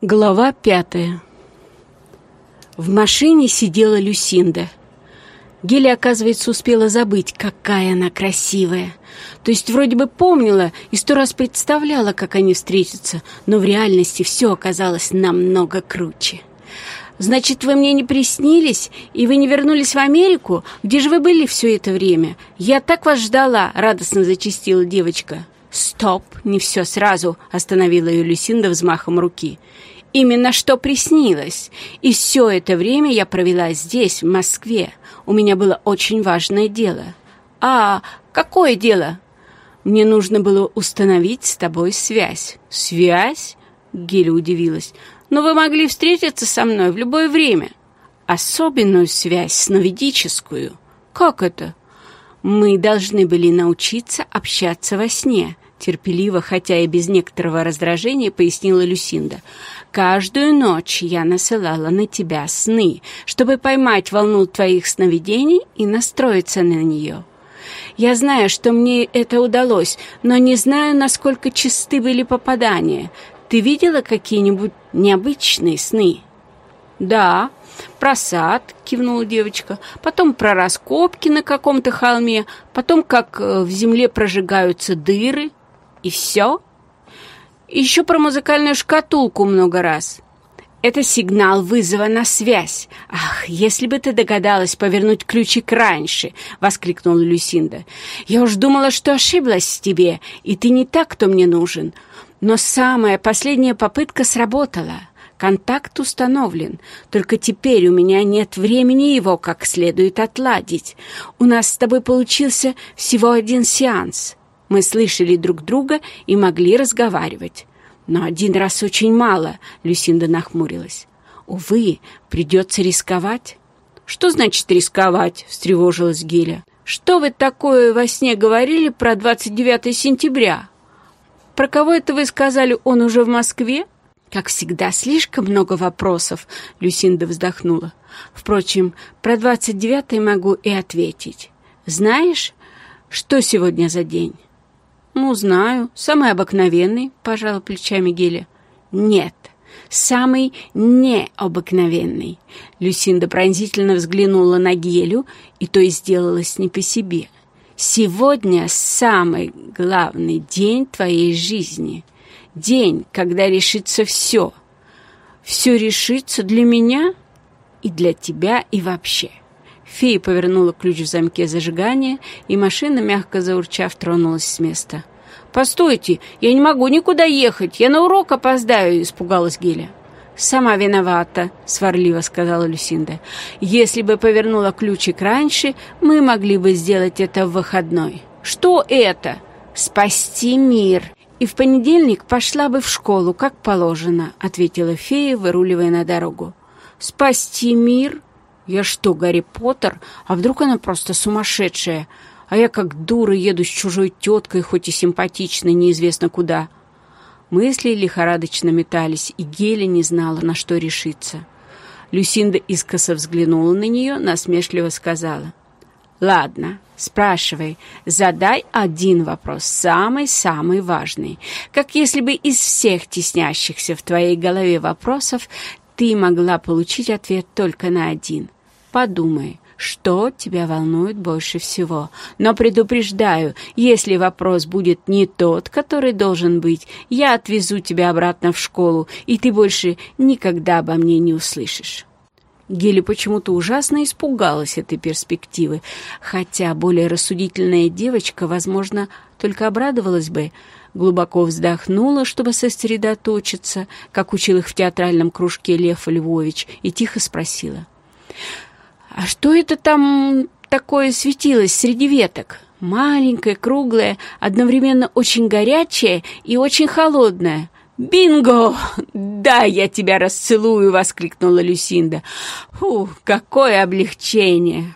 Глава пятая. В машине сидела Люсинда. Геля, оказывается, успела забыть, какая она красивая. То есть вроде бы помнила и сто раз представляла, как они встретятся, но в реальности все оказалось намного круче. «Значит, вы мне не приснились, и вы не вернулись в Америку? Где же вы были все это время? Я так вас ждала!» — радостно зачастила девочка. «Стоп! Не все сразу!» — остановила ее Люсинда взмахом руки. «Именно что приснилось. И все это время я провела здесь, в Москве. У меня было очень важное дело». «А, какое дело?» «Мне нужно было установить с тобой связь». «Связь?» — Геля удивилась. «Но вы могли встретиться со мной в любое время». «Особенную связь, сновидическую». «Как это?» Мы должны были научиться общаться во сне, терпеливо, хотя и без некоторого раздражения, пояснила Люсинда. Каждую ночь я насылала на тебя сны, чтобы поймать волну твоих сновидений и настроиться на нее. Я знаю, что мне это удалось, но не знаю, насколько чисты были попадания. Ты видела какие-нибудь необычные сны? Да, про сад, кивнула девочка, потом про раскопки на каком-то холме, потом как э, в земле прожигаются дыры, и все. Еще про музыкальную шкатулку много раз. Это сигнал вызова на связь. Ах, если бы ты догадалась повернуть ключик раньше, воскликнула Люсинда. Я уж думала, что ошиблась в тебе, и ты не так, кто мне нужен. Но самая последняя попытка сработала. Контакт установлен, только теперь у меня нет времени его как следует отладить. У нас с тобой получился всего один сеанс. Мы слышали друг друга и могли разговаривать. Но один раз очень мало, Люсинда нахмурилась. Увы, придется рисковать. Что значит рисковать? встревожилась Геля. Что вы такое во сне говорили про 29 сентября? Про кого это вы сказали, он уже в Москве? Как всегда, слишком много вопросов, Люсинда вздохнула. Впрочем, про двадцать девятый могу и ответить. Знаешь, что сегодня за день? Ну, знаю, самый обыкновенный, пожала плечами Геля. Нет, самый необыкновенный. Люсинда пронзительно взглянула на Гелю, и то и сделалось не по себе. Сегодня самый главный день твоей жизни — День, когда решится все. Все решится для меня и для тебя и вообще. Фея повернула ключ в замке зажигания, и машина, мягко заурчав, тронулась с места. «Постойте, я не могу никуда ехать, я на урок опоздаю», — испугалась Геля. «Сама виновата», — сварливо сказала Люсинда. «Если бы повернула ключик раньше, мы могли бы сделать это в выходной». «Что это?» «Спасти мир и в понедельник пошла бы в школу, как положено», — ответила фея, выруливая на дорогу. «Спасти мир? Я что, Гарри Поттер? А вдруг она просто сумасшедшая? А я как дура еду с чужой теткой, хоть и симпатичной, неизвестно куда». Мысли лихорадочно метались, и Геля не знала, на что решиться. Люсинда искоса взглянула на нее, насмешливо сказала. «Ладно, Спрашивай, задай один вопрос, самый-самый важный. Как если бы из всех теснящихся в твоей голове вопросов ты могла получить ответ только на один. Подумай, что тебя волнует больше всего. Но предупреждаю, если вопрос будет не тот, который должен быть, я отвезу тебя обратно в школу, и ты больше никогда обо мне не услышишь. Гели почему-то ужасно испугалась этой перспективы, хотя более рассудительная девочка, возможно, только обрадовалась бы, глубоко вздохнула, чтобы сосредоточиться, как учил их в театральном кружке Лев Львович, и тихо спросила. «А что это там такое светилось среди веток? Маленькое, круглое, одновременно очень горячее и очень холодное. «Бинго! Да, я тебя расцелую!» — воскликнула Люсинда. «Фу, какое облегчение!